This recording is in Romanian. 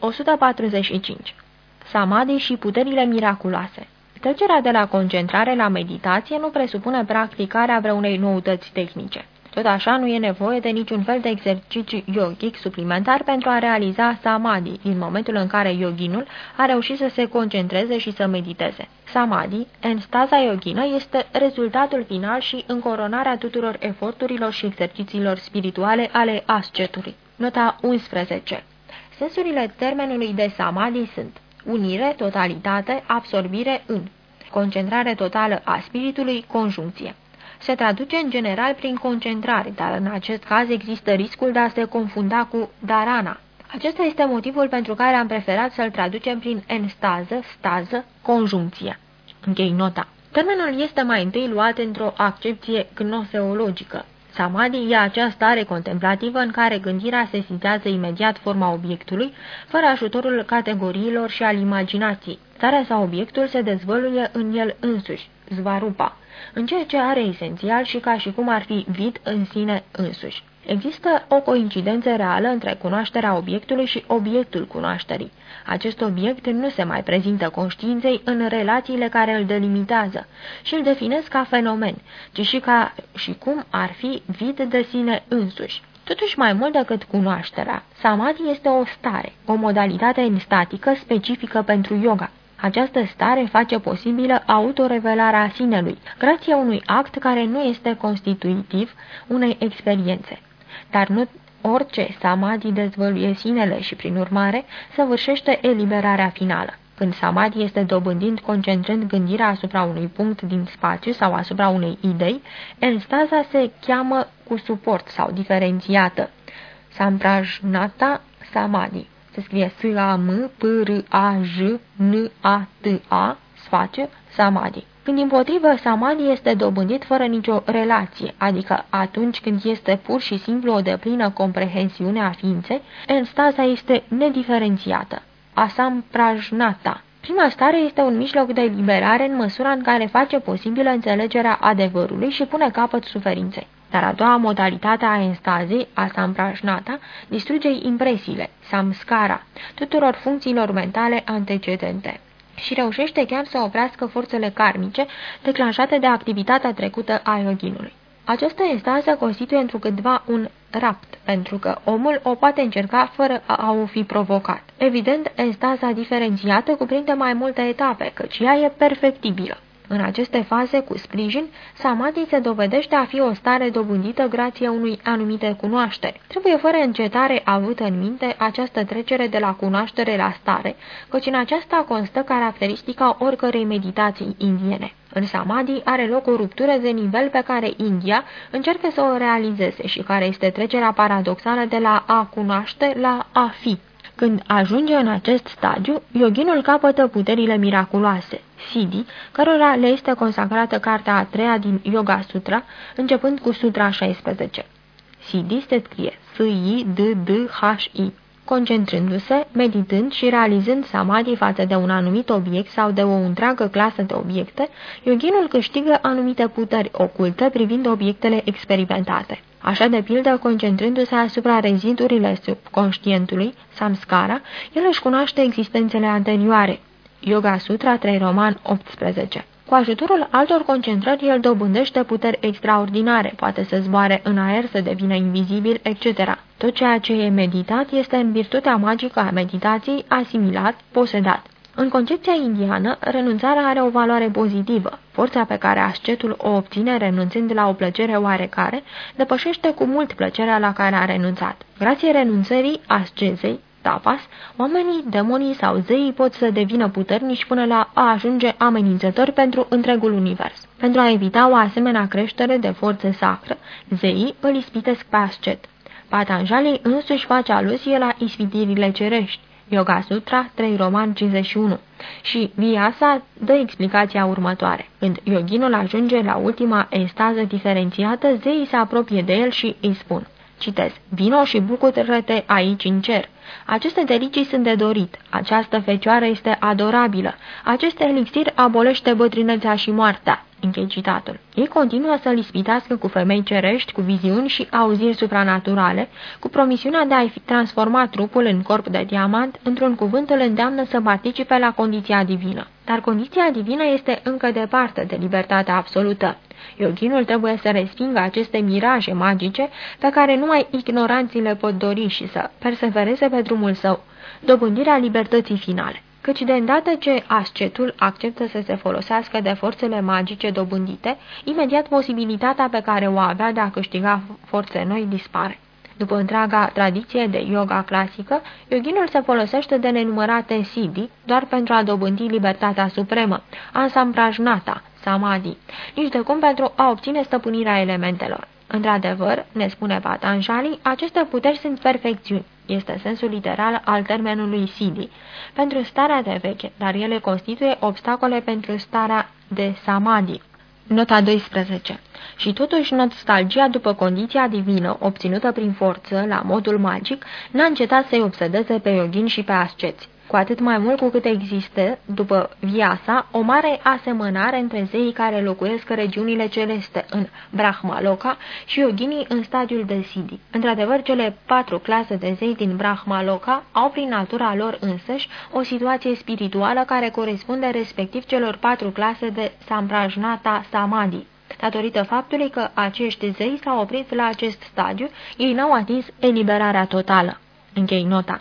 145. Samadhi și puterile miraculoase Trecerea de la concentrare la meditație nu presupune practicarea vreunei noutăți tehnice. Tot așa nu e nevoie de niciun fel de exercițiu yogic suplimentar pentru a realiza samadhi, din momentul în care yoginul a reușit să se concentreze și să mediteze. Samadhi, în staza yogină, este rezultatul final și încoronarea tuturor eforturilor și exercițiilor spirituale ale ascetului. Nota 11 Sensurile termenului de samadhi sunt unire, totalitate, absorbire în, concentrare totală a spiritului, conjuncție. Se traduce în general prin concentrare, dar în acest caz există riscul de a se confunda cu darana. Acesta este motivul pentru care am preferat să-l traducem prin enstază, stază, conjuncție. Închei nota. Termenul este mai întâi luat într-o accepție gnoseologică. Samadhi e acea stare contemplativă în care gândirea se sintează imediat forma obiectului, fără ajutorul categoriilor și al imaginației. Starea sau obiectul se dezvăluie în el însuși, zvarupa, în ceea ce are esențial și ca și cum ar fi vid în sine însuși. Există o coincidență reală între cunoașterea obiectului și obiectul cunoașterii. Acest obiect nu se mai prezintă conștiinței în relațiile care îl delimitează și îl definesc ca fenomen, ci și ca și cum ar fi vid de sine însuși. Totuși mai mult decât cunoașterea, samadhi este o stare, o modalitate statică specifică pentru yoga. Această stare face posibilă autorevelarea sinelui, grație unui act care nu este constitutiv unei experiențe. Dar nu orice samadhi dezvăluie sinele și, prin urmare, săvârșește eliberarea finală. Când samadhi este dobândind concentrând gândirea asupra unui punct din spațiu sau asupra unei idei, enstaza se cheamă cu suport sau diferențiată. Samprajnata samadhi. Se scrie S-A-M-P-R-A-J-N-A-T-A, sface, samadhi. Când împotrivă samadhi este dobândit fără nicio relație, adică atunci când este pur și simplu o deplină comprehensiune a ființei, enstaza este nediferențiată. Asam prajnata. Prima stare este un mijloc de liberare în măsura în care face posibilă înțelegerea adevărului și pune capăt suferinței. Dar a doua modalitate a enstazei, a samprajnata, distruge impresiile, samskara, tuturor funcțiilor mentale antecedente și reușește chiar să oprească forțele karmice declanșate de activitatea trecută a yoginului. Această instansă constituie întrucâtva un rapt, pentru că omul o poate încerca fără a o fi provocat. Evident, instanța diferențiată cuprinde mai multe etape, căci ea e perfectibilă. În aceste faze, cu sprijin, samadhi se dovedește a fi o stare dobândită grație unui anumite cunoașteri. Trebuie fără încetare avută în minte această trecere de la cunoaștere la stare, căci în aceasta constă caracteristica oricărei meditații indiene. În samadhi are loc o ruptură de nivel pe care India încearcă să o realizeze și care este trecerea paradoxală de la a cunoaște la a fi. Când ajunge în acest stadiu, yoginul capătă puterile miraculoase, Siddhi, cărora le este consacrată cartea a treia din Yoga Sutra, începând cu Sutra 16. Siddhi se scrie S-I-D-D-H-I. Concentrându-se, meditând și realizând samadhi față de un anumit obiect sau de o întreagă clasă de obiecte, yoginul câștigă anumite puteri oculte privind obiectele experimentate. Așa de pildă, concentrându-se asupra rezidurile subconștientului, samskara, el își cunoaște existențele anterioare. Yoga Sutra 3 Roman 18 cu ajutorul altor concentrări, el dobândește puteri extraordinare, poate să zboare în aer, să devină invizibil, etc. Tot ceea ce e meditat este în virtutea magică a meditației asimilat, posedat. În concepția indiană, renunțarea are o valoare pozitivă. Forța pe care ascetul o obține renunțând la o plăcere oarecare, depășește cu mult plăcerea la care a renunțat. Grație renunțării ascezei, tapas, oamenii, demonii sau zeii pot să devină puternici până la a ajunge amenințători pentru întregul univers. Pentru a evita o asemenea creștere de forțe sacră, zeii îl ispitesc pe ascet. Patanjali însuși face aluzie la ispitirile cerești. Yoga Sutra 3 Roman 51 și Vyasa dă explicația următoare. Când yoginul ajunge la ultima estază diferențiată, zeii se apropie de el și îi spun Citez, vino și bucură-te aici în cer. Aceste delicii sunt de dorit. Această fecioară este adorabilă. Acest elixir abolește bătrânețea și moartea. Închei citatul. Ei continuă să-l ispitească cu femei cerești, cu viziuni și auziri supranaturale, cu promisiunea de a-i transforma trupul în corp de diamant, într-un cuvânt îl îndeamnă să participe la condiția divină. Dar condiția divină este încă departe de libertatea absolută. Yoginul trebuie să respingă aceste miraje magice pe care numai ignoranții le pot dori și să persevereze pe drumul său, dobândirea libertății finale căci de îndată ce ascetul acceptă să se folosească de forțele magice dobândite, imediat posibilitatea pe care o avea de a câștiga forțe noi dispare. După întreaga tradiție de yoga clasică, yoginul se folosește de nenumărate siddhi doar pentru a dobândi libertatea supremă, ansamprajnata, samadhi, nici de cum pentru a obține stăpânirea elementelor. Într-adevăr, ne spune Patanjali, aceste puteri sunt perfecțiuni, este sensul literal al termenului siddhi, pentru starea de veche, dar ele constituie obstacole pentru starea de samadhi. Nota 12. Și totuși nostalgia după condiția divină, obținută prin forță, la modul magic, n-a încetat să-i obsedeze pe yogini și pe asceți cu atât mai mult cu cât există, după viața, o mare asemănare între zeii care locuiesc regiunile celeste în Brahmaloka și yoginii în stadiul de Siddhi. Într-adevăr, cele patru clase de zei din Brahmaloka au prin natura lor însăși o situație spirituală care corespunde respectiv celor patru clase de Samprajnata Samadhi. Datorită faptului că acești zei s-au oprit la acest stadiu, ei n-au atins eliberarea totală. Închei nota.